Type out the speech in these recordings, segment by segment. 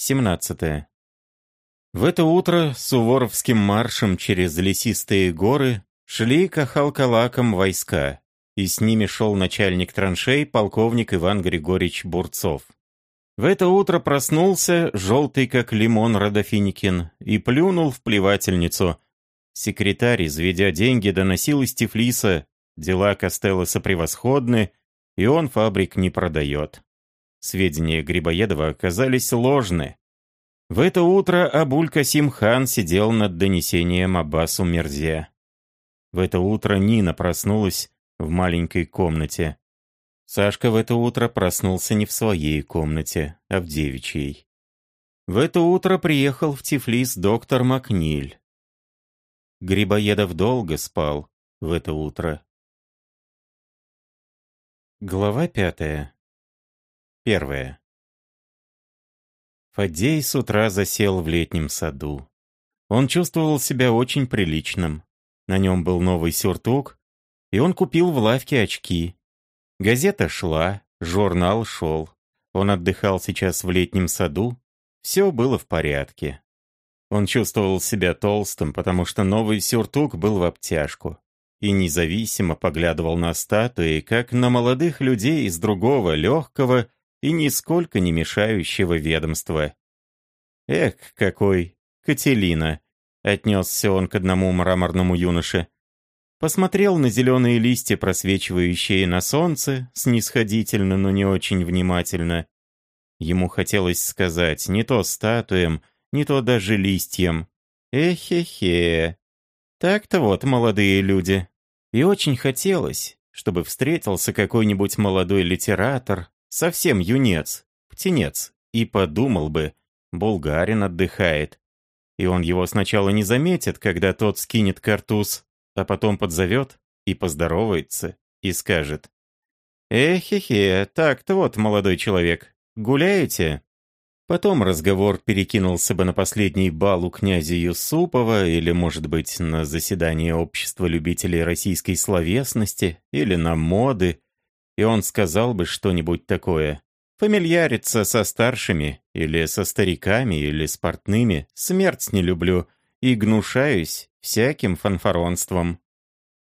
17. В это утро суворовским маршем через лесистые горы шли кахалкалаком войска, и с ними шел начальник траншей полковник Иван Григорьевич Бурцов. В это утро проснулся, желтый как лимон Родофиникин, и плюнул в плевательницу. Секретарь, изведя деньги, доносил из Тифлиса, дела Костеллоса превосходны, и он фабрик не продает. Сведения Грибоедова оказались ложны. В это утро Абуль-Касим хан сидел над донесением Аббасу Мерзе. В это утро Нина проснулась в маленькой комнате. Сашка в это утро проснулся не в своей комнате, а в девичьей. В это утро приехал в Тифлис доктор Макниль. Грибоедов долго спал в это утро. Глава пятая. Первое. Фаддей с утра засел в летнем саду. Он чувствовал себя очень приличным. На нем был новый сюртук, и он купил в лавке очки. Газета шла, журнал шел. Он отдыхал сейчас в летнем саду. Все было в порядке. Он чувствовал себя толстым, потому что новый сюртук был в обтяжку и независимо поглядывал на статуи, как на молодых людей из другого, легкого и нисколько не мешающего ведомства. «Эх, какой! Кателина!» — отнесся он к одному мраморному юноше. Посмотрел на зеленые листья, просвечивающие на солнце, снисходительно, но не очень внимательно. Ему хотелось сказать не то статуям, не то даже листьям. Эхе-хе. Так-то вот, молодые люди. И очень хотелось, чтобы встретился какой-нибудь молодой литератор, Совсем юнец, птенец, и подумал бы, булгарин отдыхает. И он его сначала не заметит, когда тот скинет картуз, а потом подзовет и поздоровается, и скажет. «Эхе-хе, так-то вот, молодой человек, гуляете?» Потом разговор перекинулся бы на последний бал у князя Юсупова или, может быть, на заседание общества любителей российской словесности или на моды, и он сказал бы что-нибудь такое. Фамильяриться со старшими, или со стариками, или с портными, смерть не люблю, и гнушаюсь всяким фанфаронством.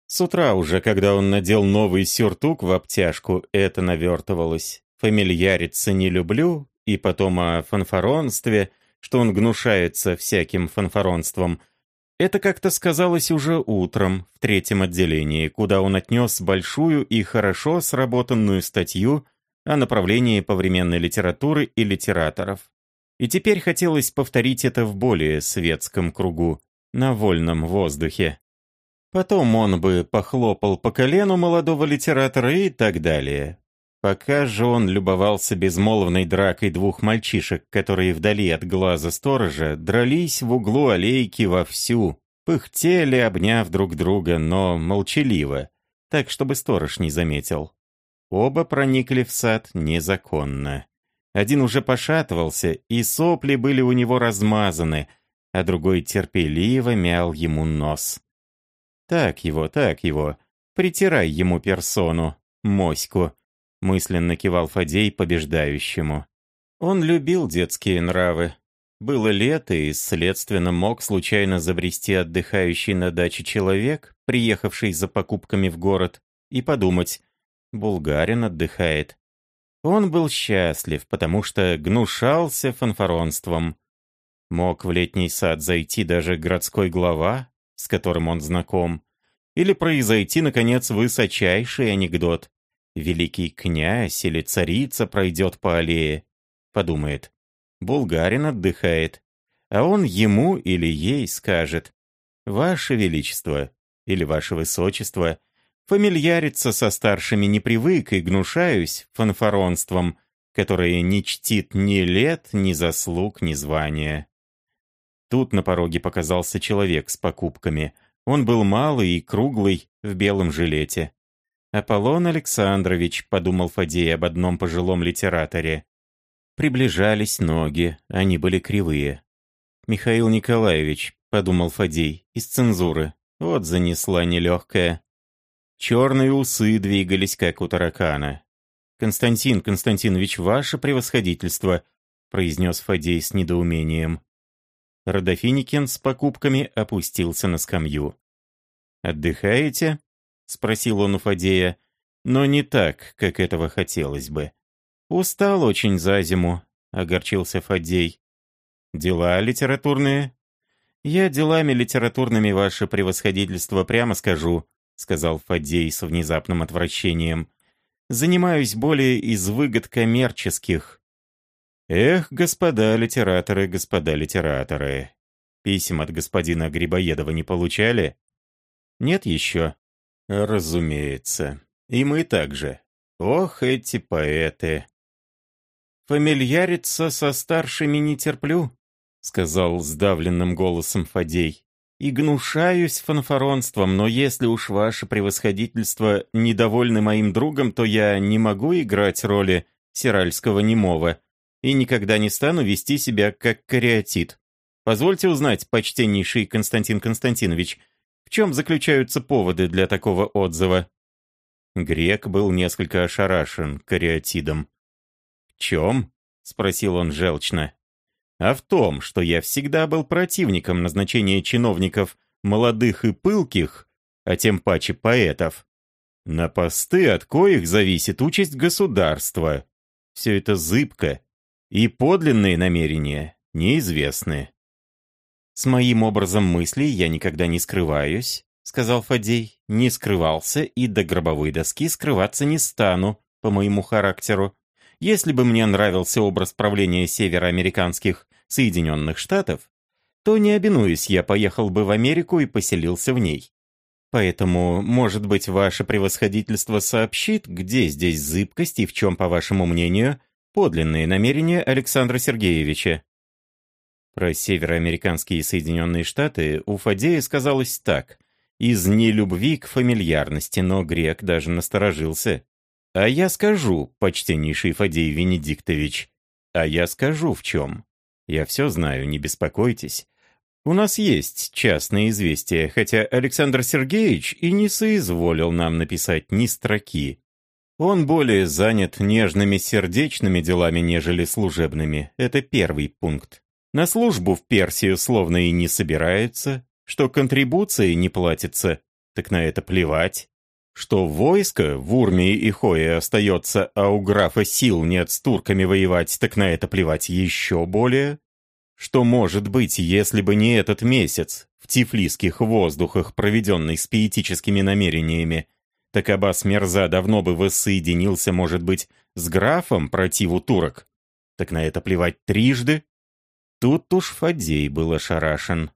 С утра уже, когда он надел новый сюртук в обтяжку, это навертывалось. Фамильяриться не люблю, и потом о фанфаронстве, что он гнушается всяким фанфаронством — это как-то сказалось уже утром в третьем отделении, куда он отнес большую и хорошо сработанную статью о направлении повременной литературы и литераторов. И теперь хотелось повторить это в более светском кругу, на вольном воздухе. Потом он бы похлопал по колену молодого литератора и так далее. Пока же он любовался безмолвной дракой двух мальчишек, которые вдали от глаза сторожа дрались в углу аллейки вовсю, пыхтели, обняв друг друга, но молчаливо, так, чтобы сторож не заметил. Оба проникли в сад незаконно. Один уже пошатывался, и сопли были у него размазаны, а другой терпеливо мял ему нос. «Так его, так его, притирай ему персону, моську», мысленно кивал Фадей побеждающему. Он любил детские нравы. Было лето, и, следственно, мог случайно забрести отдыхающий на даче человек, приехавший за покупками в город, и подумать, булгарин отдыхает. Он был счастлив, потому что гнушался фанфаронством. Мог в летний сад зайти даже городской глава, с которым он знаком, или произойти, наконец, высочайший анекдот, великий князь или царица пройдет по аллее. Подумает, булгарин отдыхает, а он ему или ей скажет, «Ваше Величество» или «Ваше Высочество», фамильяриться со старшими не привык и гнушаюсь фанфаронством, которое не чтит ни лет, ни заслуг, ни звания. Тут на пороге показался человек с покупками. Он был малый и круглый, в белом жилете. «Аполлон Александрович», — подумал Фадей об одном пожилом литераторе. Приближались ноги, они были кривые. «Михаил Николаевич», — подумал Фадей, из цензуры. Вот занесла нелегкая. Черные усы двигались, как у таракана. «Константин Константинович, ваше превосходительство», произнес Фадей с недоумением. Родофиникин с покупками опустился на скамью. «Отдыхаете?» — спросил он у Фадея, но не так, как этого хотелось бы. «Устал очень за зиму», — огорчился Фадей. «Дела литературные?» «Я делами литературными ваше превосходительство прямо скажу», — сказал Фадей с внезапным отвращением. «Занимаюсь более из выгод коммерческих». «Эх, господа литераторы, господа литераторы, писем от господина Грибоедова не получали?» «Нет еще?» «Разумеется. И мы также. Ох, эти поэты!» «Фамильяриться со старшими не терплю», — сказал сдавленным голосом Фадей. «И гнушаюсь фанфаронством, но если уж ваше превосходительство недовольны моим другом, то я не могу играть роли сиральского немого и никогда не стану вести себя как кариатид. Позвольте узнать, почтеннейший Константин Константинович, в чем заключаются поводы для такого отзыва?» Грек был несколько ошарашен кариатидом. «В чем?» — спросил он желчно. «А в том, что я всегда был противником назначения чиновников молодых и пылких, а тем паче поэтов, на посты, от коих зависит участь государства. Все это зыбко, и подлинные намерения неизвестны. «С моим образом мыслей я никогда не скрываюсь», — сказал Фадей. «Не скрывался и до гробовой доски скрываться не стану, по моему характеру. Если бы мне нравился образ правления североамериканских Соединенных Штатов, то, не обинуясь, я поехал бы в Америку и поселился в ней. Поэтому, может быть, ваше превосходительство сообщит, где здесь зыбкость и в чем, по вашему мнению, подлинные намерения Александра Сергеевича. Про североамериканские Соединенные Штаты у Фадея сказалось так. Из нелюбви к фамильярности, но грек даже насторожился. «А я скажу, почтеннейший Фадей Венедиктович, а я скажу в чем. Я все знаю, не беспокойтесь. У нас есть частные известия, хотя Александр Сергеевич и не соизволил нам написать ни строки. Он более занят нежными сердечными делами, нежели служебными. Это первый пункт. На службу в Персию словно и не собирается, что контрибуции не платится, так на это плевать. Что войско в Урмии и Хое остается, а у графа сил нет с турками воевать, так на это плевать еще более. Что может быть, если бы не этот месяц, в тифлисских воздухах, проведенный с пиетическими намерениями, так Аббас Мерза давно бы воссоединился, может быть, с графом противу турок. Так на это плевать трижды. Тут уж Фадей был ошарашен.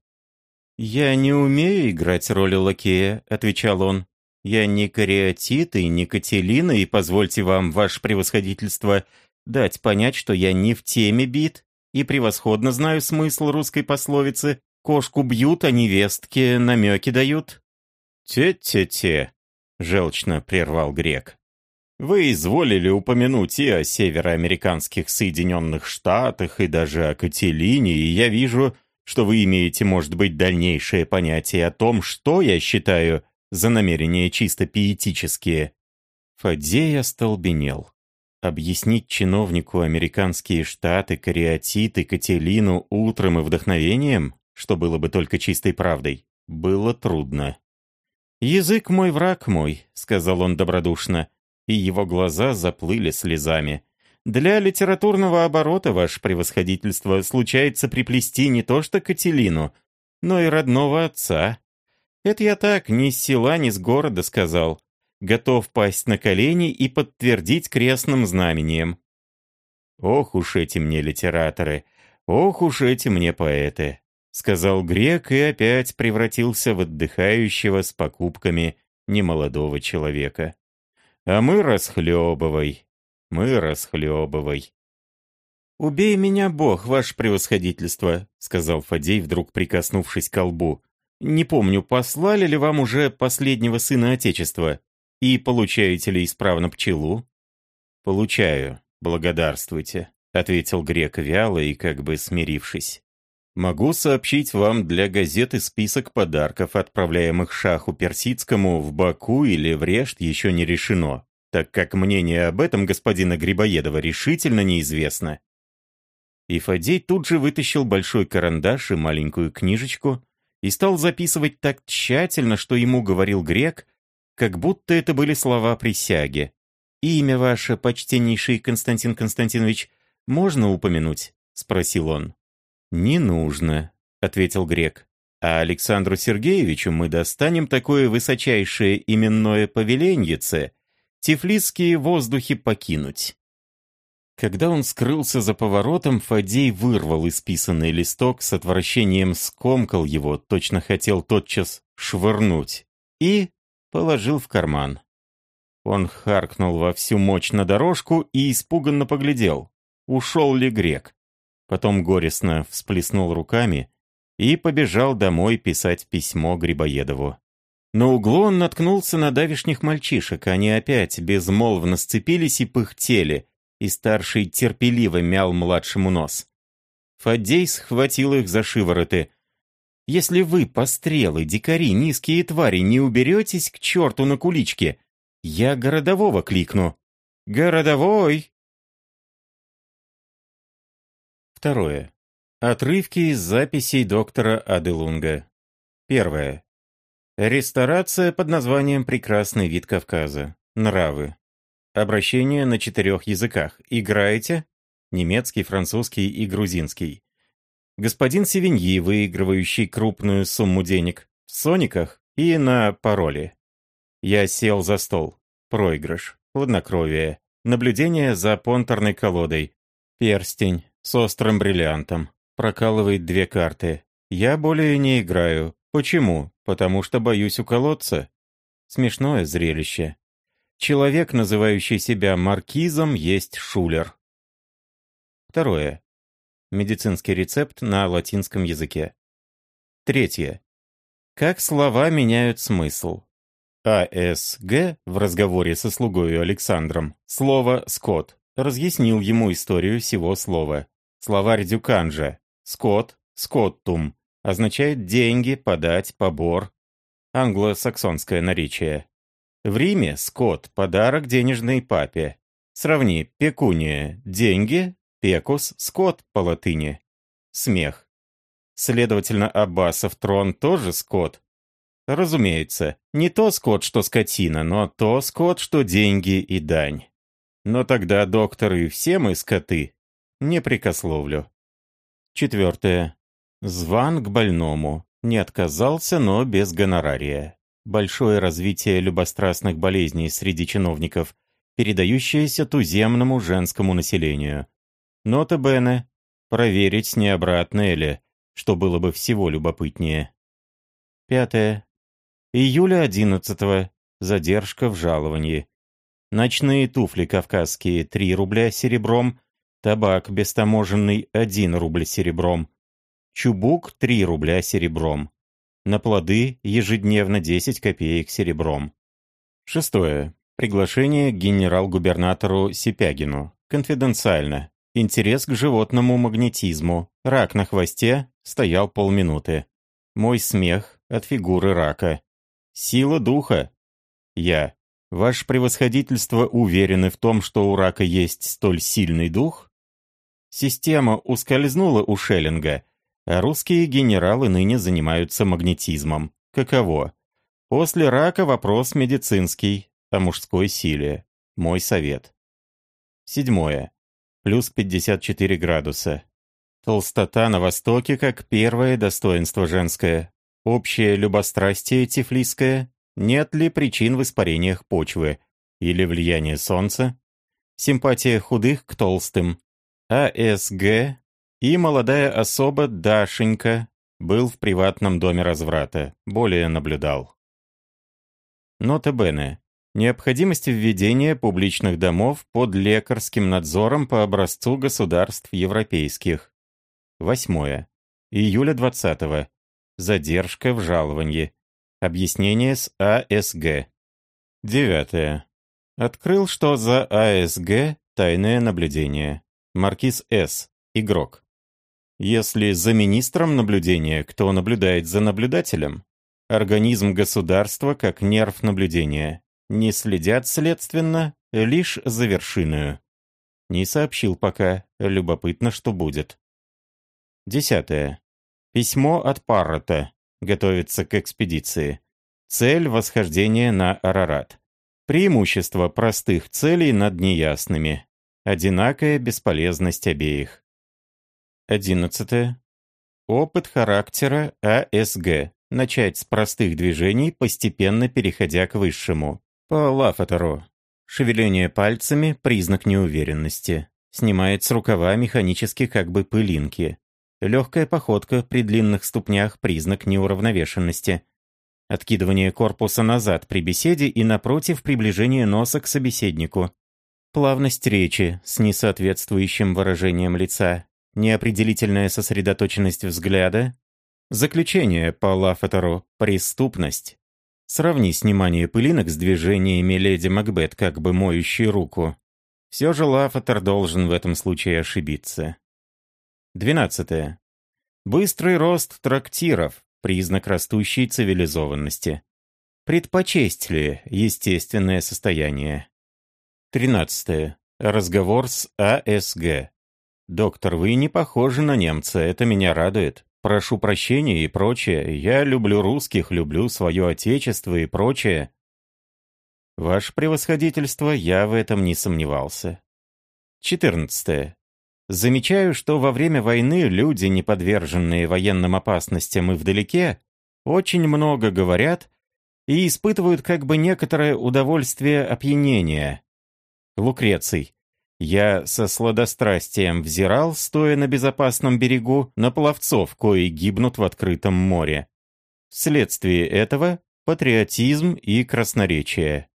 «Я не умею играть роль лакея», — отвечал он. «Я не кариатит и не Кателина, и позвольте вам, ваше превосходительство, дать понять, что я не в теме бит и превосходно знаю смысл русской пословицы «Кошку бьют, а невестке намеки дают». «Те-те-те», — желчно прервал грек. «Вы изволили упомянуть и о североамериканских Соединенных Штатах, и даже о Кателине, и я вижу, что вы имеете, может быть, дальнейшее понятие о том, что я считаю за намерения чисто пиетические». Фаддей остолбенел. Объяснить чиновнику американские штаты, кариатит и Кателину утром и вдохновением, что было бы только чистой правдой, было трудно. «Язык мой, враг мой», — сказал он добродушно, и его глаза заплыли слезами. «Для литературного оборота, ваше превосходительство, случается приплести не то что Кателину, но и родного отца. Это я так, ни с села, ни с города сказал. Готов пасть на колени и подтвердить крестным знамением. Ох уж эти мне литераторы, ох уж эти мне поэты сказал грек и опять превратился в отдыхающего с покупками немолодого человека. А мы расхлебывай, мы расхлебывай. «Убей меня, Бог, ваше превосходительство», — сказал Фадей, вдруг прикоснувшись к лбу. «Не помню, послали ли вам уже последнего сына Отечества? И получаете ли исправно пчелу?» «Получаю, благодарствуйте», — ответил грек вяло и как бы смирившись. Могу сообщить вам для газеты список подарков, отправляемых шаху Персидскому в Баку или в Решт еще не решено, так как мнение об этом господина Грибоедова решительно неизвестно. И Фадей тут же вытащил большой карандаш и маленькую книжечку и стал записывать так тщательно, что ему говорил грек, как будто это были слова присяги. «Имя ваше, почтеннейший Константин Константинович, можно упомянуть?» — спросил он. «Не нужно», — ответил грек. «А Александру Сергеевичу мы достанем такое высочайшее именное повеленьице — тифлисские воздухи покинуть». Когда он скрылся за поворотом, Фадей вырвал исписанный листок, с отвращением скомкал его, точно хотел тотчас швырнуть, и положил в карман. Он харкнул во всю мощь на дорожку и испуганно поглядел, ушел ли грек. Потом горестно всплеснул руками и побежал домой писать письмо Грибоедову. На углу он наткнулся на давишних мальчишек, они опять безмолвно сцепились и пыхтели, и старший терпеливо мял младшему нос. Фаддей схватил их за шивороты. «Если вы, пострелы, дикари, низкие твари, не уберетесь к черту на куличке, я городового кликну». «Городовой!» Второе. Отрывки из записей доктора Аделунга. Первое. Ресторация под названием «Прекрасный вид Кавказа». Нравы. Обращение на четырех языках. Играете? Немецкий, французский и грузинский. Господин Севиньи, выигрывающий крупную сумму денег. В сониках и на пароле. Я сел за стол. Проигрыш. Хладнокровие. Наблюдение за понторной колодой. Перстень с острым бриллиантом. Прокалывает две карты. Я более не играю. Почему? Потому что боюсь уколоться. Смешное зрелище. Человек, называющий себя маркизом, есть шулер. Второе. Медицинский рецепт на латинском языке. Третье. Как слова меняют смысл. А.С.Г. в разговоре со слугою Александром слово «скот» разъяснил ему историю всего слова. Словарь Дюканжа «скот», «скоттум» означает «деньги», «подать», «побор», англосаксонское наречие. В Риме скот – подарок денежной папе. Сравни пекуния – деньги, пекус – скот по латыни. Смех. Следовательно, Аббасов трон тоже скот. Разумеется, не то скот, что скотина, но то скот, что деньги и дань. Но тогда доктор и все мы скоты. Не прикословлю. Четвертое. Зван к больному. Не отказался, но без гонорария большое развитие любострастных болезней среди чиновников, передающееся туземному женскому населению. Нота Бене, проверить, не обратно ли, что было бы всего любопытнее. Пятое. Июля 11 -го. Задержка в жаловании. Ночные туфли кавказские 3 рубля серебром, табак бестаможенный 1 рубль серебром, чубук 3 рубля серебром. На плоды ежедневно 10 копеек серебром. Шестое. Приглашение к генерал-губернатору Сипягину. Конфиденциально. Интерес к животному магнетизму. Рак на хвосте стоял полминуты. Мой смех от фигуры рака. Сила духа. Я. Ваше превосходительство уверены в том, что у рака есть столь сильный дух? Система ускользнула у Шеллинга, а русские генералы ныне занимаются магнетизмом. Каково? После рака вопрос медицинский, о мужской силе. Мой совет. Седьмое. Плюс 54 градуса. Толстота на востоке как первое достоинство женское. Общее любострастие тифлисское. Нет ли причин в испарениях почвы? Или влияние солнца? Симпатия худых к толстым. АСГ и молодая особа Дашенька был в приватном доме разврата, более наблюдал. Нота Бене. Необходимость введения публичных домов под лекарским надзором по образцу государств европейских. Восьмое. Июля 20 -го. Задержка в жаловании. Объяснение с АСГ. Девятое. Открыл, что за АСГ тайное наблюдение. Маркиз С. Игрок. Если за министром наблюдения, кто наблюдает за наблюдателем? Организм государства как нерв наблюдения. Не следят, следственно, лишь за вершиною. Не сообщил пока, Любопытно, что будет. Десятое. Письмо от Паррота. Готовится к экспедиции. Цель восхождения на Арарат. Преимущество простых целей над неясными. Одинакая бесполезность обеих. Одиннадцатое. Опыт характера АСГ. Начать с простых движений, постепенно переходя к высшему. По Лафатеру. Шевеление пальцами – признак неуверенности. Снимает с рукава механически как бы пылинки. Легкая походка при длинных ступнях – признак неуравновешенности. Откидывание корпуса назад при беседе и, напротив, приближение носа к собеседнику. Плавность речи с несоответствующим выражением лица неопределительная сосредоточенность взгляда, заключение по Лафатеру «преступность». Сравни снимание пылинок с движениями леди Макбет, как бы моющей руку. Все же Лафатер должен в этом случае ошибиться. 12. Быстрый рост трактиров – признак растущей цивилизованности. Предпочесть ли естественное состояние? 13. Разговор с АСГ. «Доктор, вы не похожи на немца, это меня радует. Прошу прощения и прочее. Я люблю русских, люблю свое отечество и прочее». «Ваше превосходительство, я в этом не сомневался». 14. Замечаю, что во время войны люди, не подверженные военным опасностям и вдалеке, очень много говорят и испытывают как бы некоторое удовольствие опьянения. Лукреций. Я со сладострастием взирал, стоя на безопасном берегу, на пловцов, кои гибнут в открытом море. Вследствие этого – патриотизм и красноречие.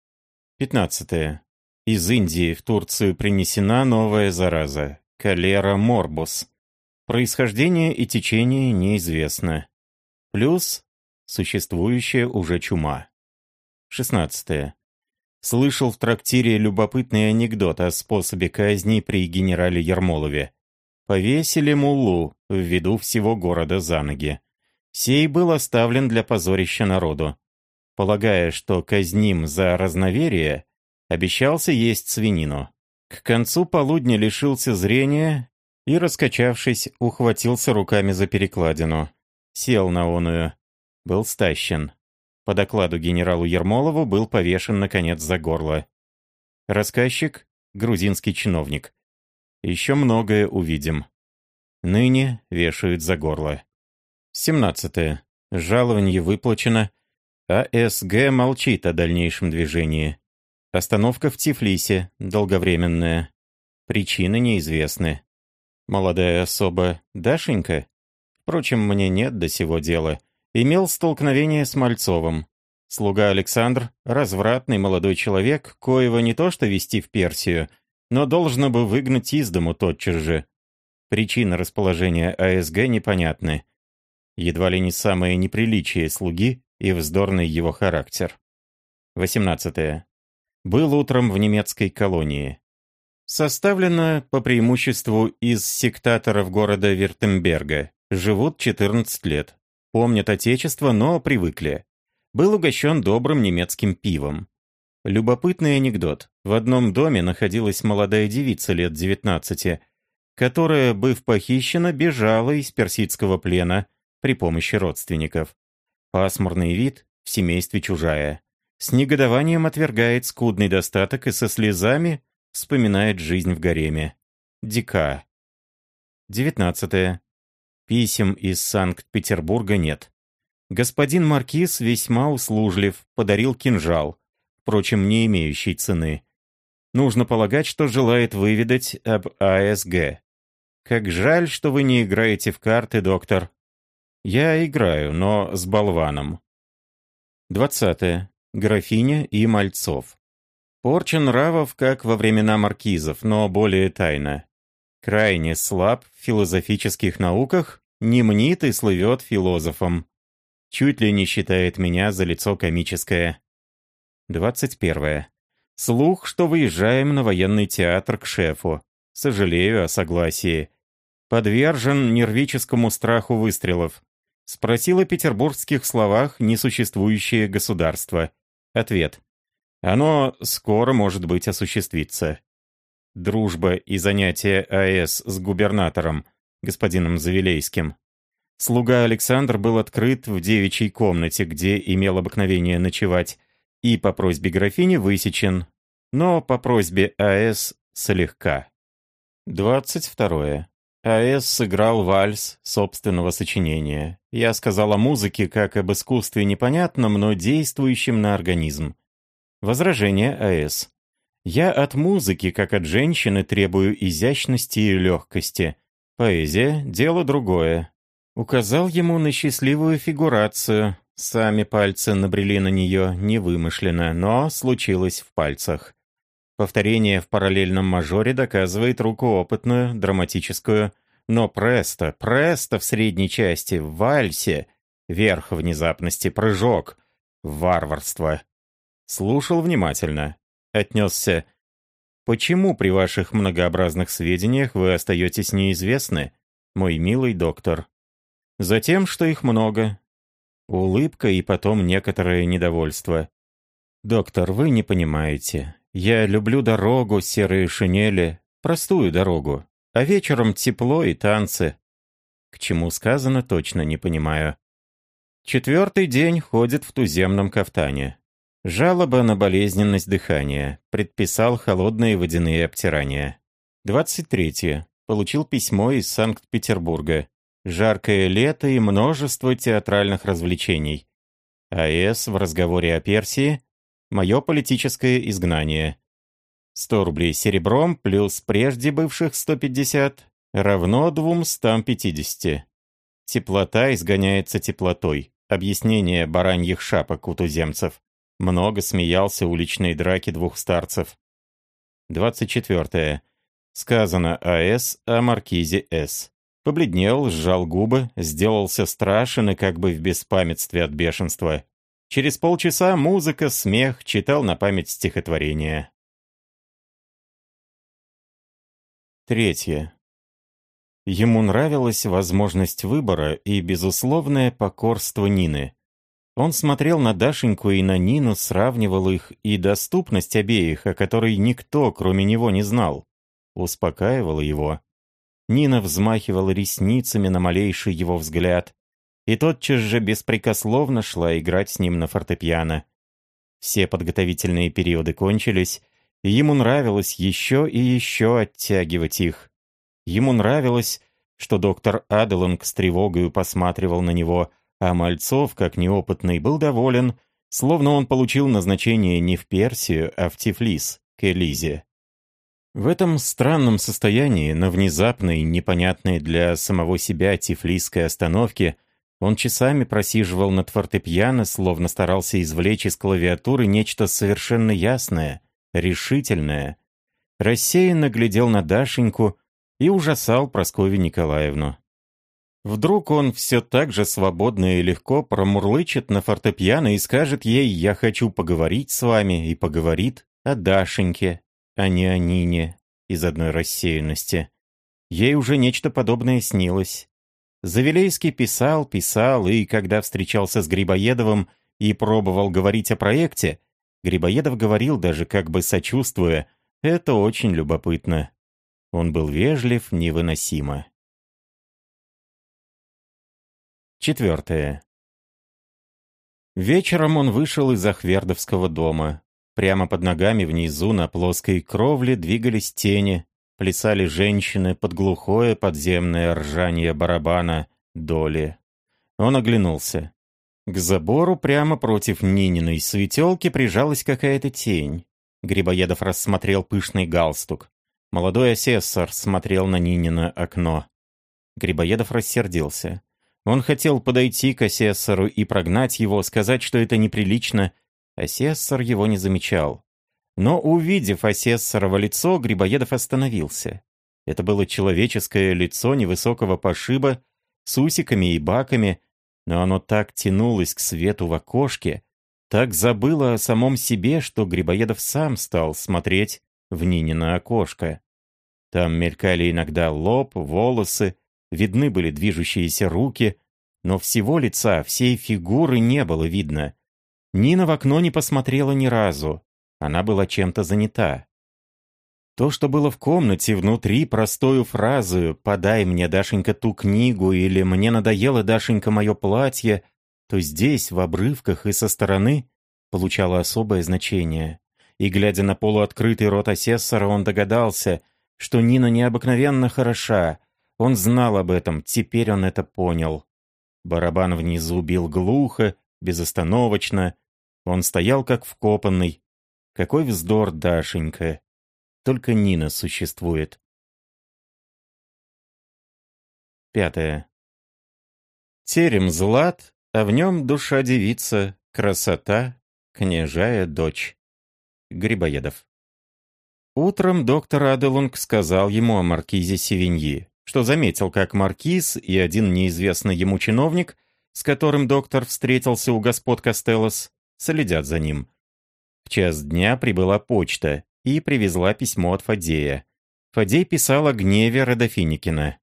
15. Из Индии в Турцию принесена новая зараза – колера морбус. Происхождение и течение неизвестно. Плюс – существующая уже чума. 16. Слышал в трактире любопытный анекдот о способе казни при генерале Ермолове. Повесили муллу в виду всего города за ноги. Сей был оставлен для позорища народу. Полагая, что казним за разноверие, обещался есть свинину. К концу полудня лишился зрения и, раскачавшись, ухватился руками за перекладину. Сел на оную. Был стащен по докладу генералу Ермолову был повешен, наконец, за горло. Рассказчик — грузинский чиновник. Еще многое увидим. Ныне вешают за горло. 17. Жалование выплачено. АСГ молчит о дальнейшем движении. Остановка в Тифлисе, долговременная. Причины неизвестны. Молодая особа Дашенька? Впрочем, мне нет до сего дела имел столкновение с Мальцовым. Слуга Александр — развратный молодой человек, коего не то что вести в Персию, но должно бы выгнать из дому тотчас же. Причины расположения АСГ непонятны. Едва ли не самое неприличие слуги и вздорный его характер. 18. Был утром в немецкой колонии. Составлено по преимуществу из сектаторов города Вертемберга. Живут 14 лет. Помнят отечество, но привыкли. Был угощен добрым немецким пивом. Любопытный анекдот. В одном доме находилась молодая девица лет 19, которая, быв похищена, бежала из персидского плена при помощи родственников. Пасмурный вид, в семействе чужая. С негодованием отвергает скудный достаток и со слезами вспоминает жизнь в гареме. Дика. 19. Писем из Санкт-Петербурга нет. Господин Маркиз весьма услужлив, подарил кинжал, впрочем, не имеющий цены. Нужно полагать, что желает выведать об АСГ. Как жаль, что вы не играете в карты, доктор. Я играю, но с болваном. 20. Графиня и Мальцов. Порча нравов, как во времена маркизов, но более тайно. Крайне слаб в философических науках, не мнит и слывет философом. Чуть ли не считает меня за лицо комическое. 21. Слух, что выезжаем на военный театр к шефу. Сожалею о согласии. Подвержен нервическому страху выстрелов. Спросил о петербургских словах несуществующее государство. Ответ. Оно скоро, может быть, осуществится. дружба и занятия АЭС с губернатором, господином Завилейским. Слуга Александр был открыт в девичьей комнате, где имел обыкновение ночевать, и по просьбе графини высечен, но по просьбе А.С. слегка. 22. А.С. сыграл вальс собственного сочинения. Я сказал о музыке как об искусстве непонятном, но действующем на организм. Возражение А.С. Я от музыки, как от женщины, требую изящности и легкости. Поэзия — дело другое. Указал ему на счастливую фигурацию. Сами пальцы набрели на нее невымышленно, но случилось в пальцах. Повторение в параллельном мажоре доказывает руку опытную, драматическую, но престо, престо в средней части, в вальсе, верх внезапности, прыжок, варварство. Слушал внимательно, отнесся. «Почему при ваших многообразных сведениях вы остаетесь неизвестны, мой милый доктор?» «Затем, что их много». Улыбка и потом некоторое недовольство. «Доктор, вы не понимаете. Я люблю дорогу, серые шинели, простую дорогу. А вечером тепло и танцы. К чему сказано, точно не понимаю. Четвертый день ходит в туземном кафтане. Жалоба на болезненность дыхания. Предписал холодные водяные обтирания. 23. Получил письмо из Санкт-Петербурга. Жаркое лето и множество театральных развлечений. АЭС в разговоре о Персии Мое политическое изгнание. 100 рублей серебром плюс прежде бывших 150 равно 250. Теплота изгоняется теплотой. Объяснение бараньих шапок у туземцев. Много смеялся уличной драки двух старцев. 24. Сказано А.С. о маркизе С. Побледнел, сжал губы, сделался страшен и как бы в беспамятстве от бешенства. Через полчаса музыка, смех, читал на память стихотворение. Третье. Ему нравилась возможность выбора и безусловное покорство Нины. Он смотрел на Дашеньку и на Нину, сравнивал их, и доступность обеих, о которой никто, кроме него, не знал, успокаивала его. Нина взмахивала ресницами на малейший его взгляд, и тотчас же беспрекословно шла играть с ним на фортепиано. Все подготовительные периоды кончились, и ему нравилось еще и еще оттягивать их. Ему нравилось, что доктор Аделанг с тревогою посматривал на него, а Мальцов, как неопытный, был доволен, словно он получил назначение не в Персию, а в Тифлис, к Элизе. В этом странном состоянии, на внезапной, непонятной для самого себя тифлисской остановке, он часами просиживал над фортепиано, словно старался извлечь из клавиатуры нечто совершенно ясное, решительное. Рассеянно глядел на Дашеньку и ужасал Прасковью Николаевну. Вдруг он все так же свободно и легко промурлычет на фортепиано и скажет ей «Я хочу поговорить с вами» и поговорит о Дашеньке, а не о Нине из одной рассеянности. Ей уже нечто подобное снилось. Завилейский писал, писал, и когда встречался с Грибоедовым и пробовал говорить о проекте, Грибоедов говорил даже как бы сочувствуя, это очень любопытно. Он был вежлив невыносимо. Четвертое. Вечером он вышел из Ахвердовского дома. Прямо под ногами внизу на плоской кровле двигались тени, плясали женщины под глухое подземное ржание барабана доли. Он оглянулся. К забору прямо против Нининой светелки прижалась какая-то тень. Грибоедов рассмотрел пышный галстук. Молодой асессор смотрел на Нинино окно. Грибоедов рассердился. Он хотел подойти к асессору и прогнать его, сказать, что это неприлично. Асессор его не замечал. Но, увидев асессорово лицо, Грибоедов остановился. Это было человеческое лицо невысокого пошиба с усиками и баками, но оно так тянулось к свету в окошке, так забыло о самом себе, что Грибоедов сам стал смотреть в Нинино окошко. Там мелькали иногда лоб, волосы, видны были движущиеся руки, но всего лица, всей фигуры не было видно. Нина в окно не посмотрела ни разу, она была чем-то занята. То, что было в комнате, внутри простою фразою «подай мне, Дашенька, ту книгу» или «мне надоело, Дашенька, мое платье», то здесь, в обрывках и со стороны, получало особое значение. И, глядя на полуоткрытый рот асессора, он догадался, что Нина необыкновенно хороша. Он знал об этом, теперь он это понял. Барабан внизу бил глухо, безостановочно. Он стоял как вкопанный. Какой вздор, Дашенька! Только Нина существует. Пятое. Терем злат, а в нем душа девица, красота, княжая дочь. Грибоедов. Утром доктор Аделунг сказал ему о маркизе Севиньи, что заметил, как маркиз и один неизвестный ему чиновник, с которым доктор встретился у господ Костеллос, следят за ним. В час дня прибыла почта и привезла письмо от Фадея. Фадей писал о гневе Родофиникина.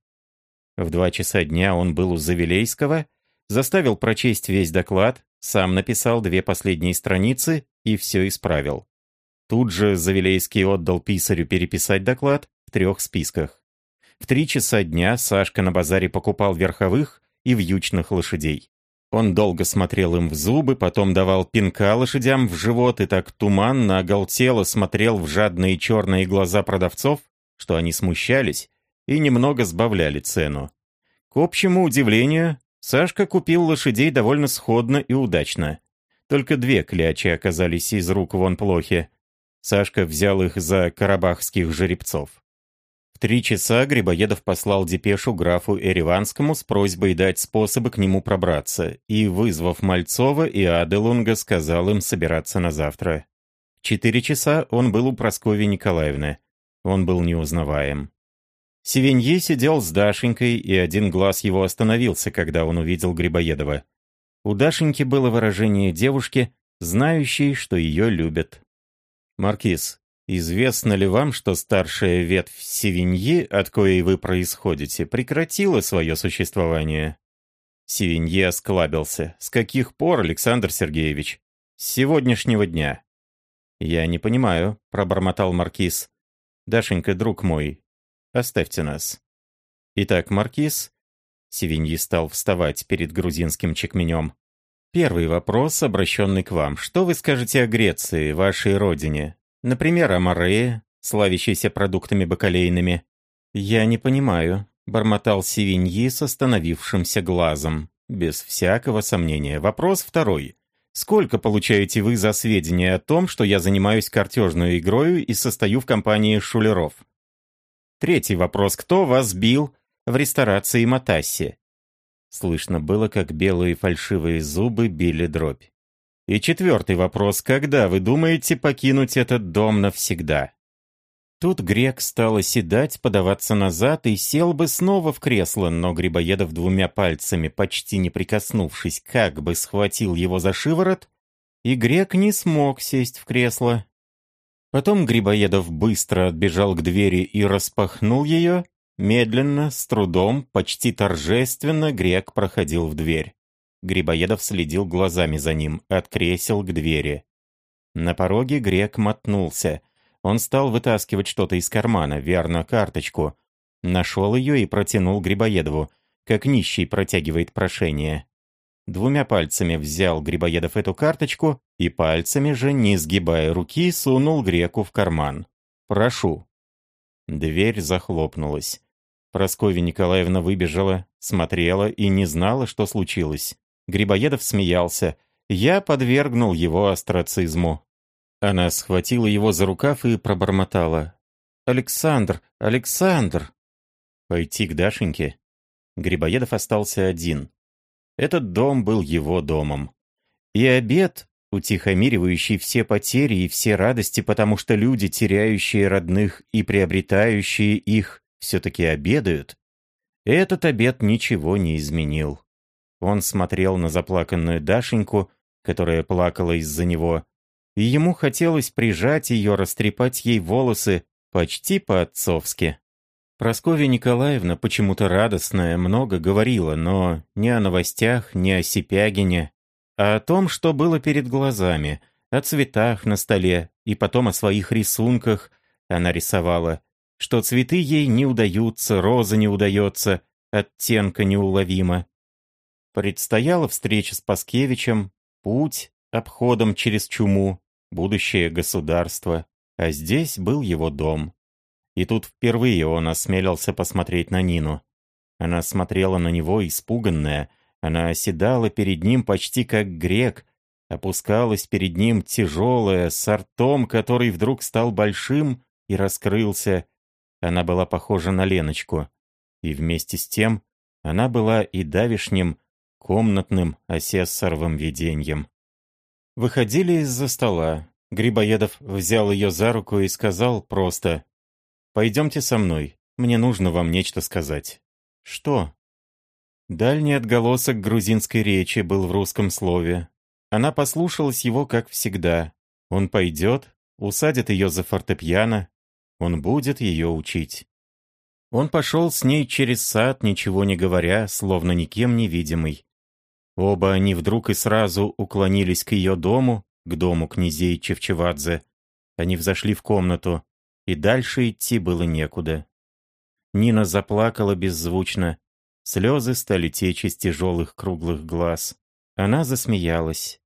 В два часа дня он был у Завилейского, заставил прочесть весь доклад, сам написал две последние страницы и все исправил. Тут же Завилейский отдал писарю переписать доклад в трех списках. В три часа дня Сашка на базаре покупал верховых и вьючных лошадей. Он долго смотрел им в зубы, потом давал пинка лошадям в живот и так туманно, оголтело смотрел в жадные черные глаза продавцов, что они смущались и немного сбавляли цену. К общему удивлению, Сашка купил лошадей довольно сходно и удачно. Только две клячи оказались из рук вон плохи. Сашка взял их за карабахских жеребцов. Три часа Грибоедов послал депешу графу Эреванскому с просьбой дать способы к нему пробраться, и, вызвав Мальцова и Аделунга, сказал им собираться на завтра. В четыре часа он был у Прасковьи Николаевны. Он был неузнаваем. Севенье сидел с Дашенькой, и один глаз его остановился, когда он увидел Грибоедова. У Дашеньки было выражение девушки, знающей, что ее любят. «Маркиз, Известно ли вам, что старшая ветвь Севиньи, от коей вы происходите, прекратила свое существование?» Севинье осклабился. «С каких пор, Александр Сергеевич?» «С сегодняшнего дня». «Я не понимаю», — пробормотал Маркиз. «Дашенька, друг мой, оставьте нас». «Итак, Маркиз...» Севиньи стал вставать перед грузинским чекменем. «Первый вопрос, обращенный к вам. Что вы скажете о Греции, вашей родине? Например, о Морее, продуктами бакалейными. «Я не понимаю», — бормотал Сивиньи с остановившимся глазом. Без всякого сомнения. Вопрос второй. Сколько получаете вы за сведения о том, что я занимаюсь картежной игрою и состою в компании шулеров? Третий вопрос. Кто вас бил в ресторации Матасси? Слышно было, как белые фальшивые зубы били дробь. И четвертый вопрос. Когда вы думаете покинуть этот дом навсегда? Тут грек стал оседать, подаваться назад и сел бы снова в кресло, но Грибоедов двумя пальцами, почти не прикоснувшись, как бы схватил его за шиворот, и грек не смог сесть в кресло. Потом Грибоедов быстро отбежал к двери и распахнул ее. Медленно, с трудом, почти торжественно грек проходил в дверь. Грибоедов следил глазами за ним, от кресел к двери. На пороге грек мотнулся. Он стал вытаскивать что-то из кармана, верно, карточку. Нашел ее и протянул Грибоедову, как нищий протягивает прошение. Двумя пальцами взял Грибоедов эту карточку и пальцами же, не сгибая руки, сунул греку в карман. «Прошу». Дверь захлопнулась. Прасковья Николаевна выбежала, смотрела и не знала, что случилось. Грибоедов смеялся. Я подвергнул его астрацизму. Она схватила его за рукав и пробормотала. «Александр! Александр!» «Пойти к Дашеньке?» Грибоедов остался один. Этот дом был его домом. И обед, утихомиривающий все потери и все радости, потому что люди, теряющие родных и приобретающие их, все-таки обедают, этот обед ничего не изменил. Он смотрел на заплаканную Дашеньку, которая плакала из-за него, и ему хотелось прижать ее, растрепать ей волосы почти по-отцовски. Прасковья Николаевна, почему-то радостная, много говорила, но не о новостях, не о Сипягине, а о том, что было перед глазами, о цветах на столе, и потом о своих рисунках, она рисовала, что цветы ей не удаются, роза не удается, оттенка неуловимо. Предстояла встреча с Паскевичем, путь обходом через чуму, будущее государство, а здесь был его дом. И тут впервые он осмелился посмотреть на Нину. Она смотрела на него испуганная, она оседала перед ним почти как грек, опускалась перед ним тяжелая, с ртом, который вдруг стал большим и раскрылся. Она была похожа на Леночку. И вместе с тем она была и давишним, комнатным асессоровым видением. Выходили из-за стола. Грибоедов взял ее за руку и сказал просто «Пойдемте со мной, мне нужно вам нечто сказать». «Что?» Дальний отголосок грузинской речи был в русском слове. Она послушалась его, как всегда. Он пойдет, усадит ее за фортепиано, он будет ее учить. Он пошел с ней через сад, ничего не говоря, словно никем не видимый. Оба они вдруг и сразу уклонились к ее дому, к дому князей Чевчевадзе. Они взошли в комнату, и дальше идти было некуда. Нина заплакала беззвучно, Слезы стали течь из тяжелых круглых глаз. Она засмеялась.